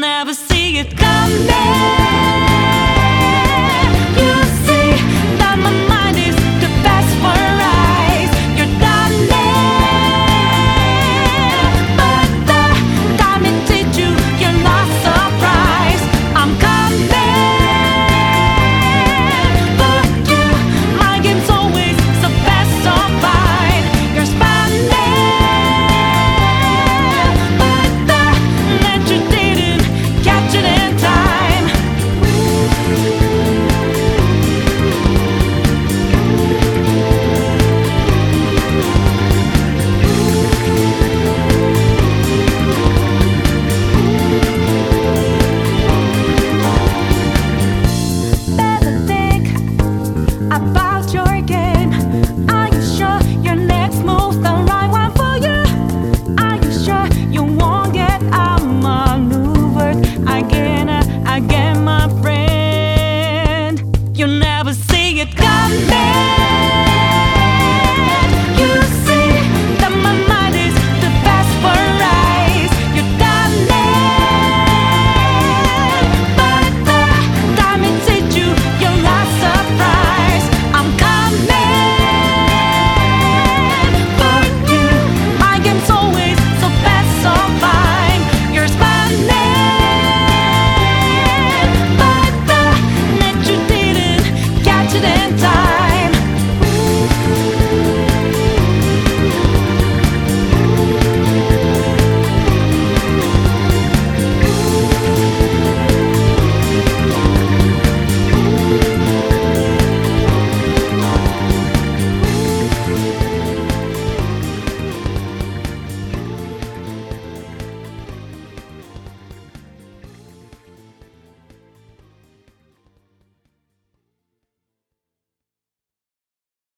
never see it coming. You'll never see it coming.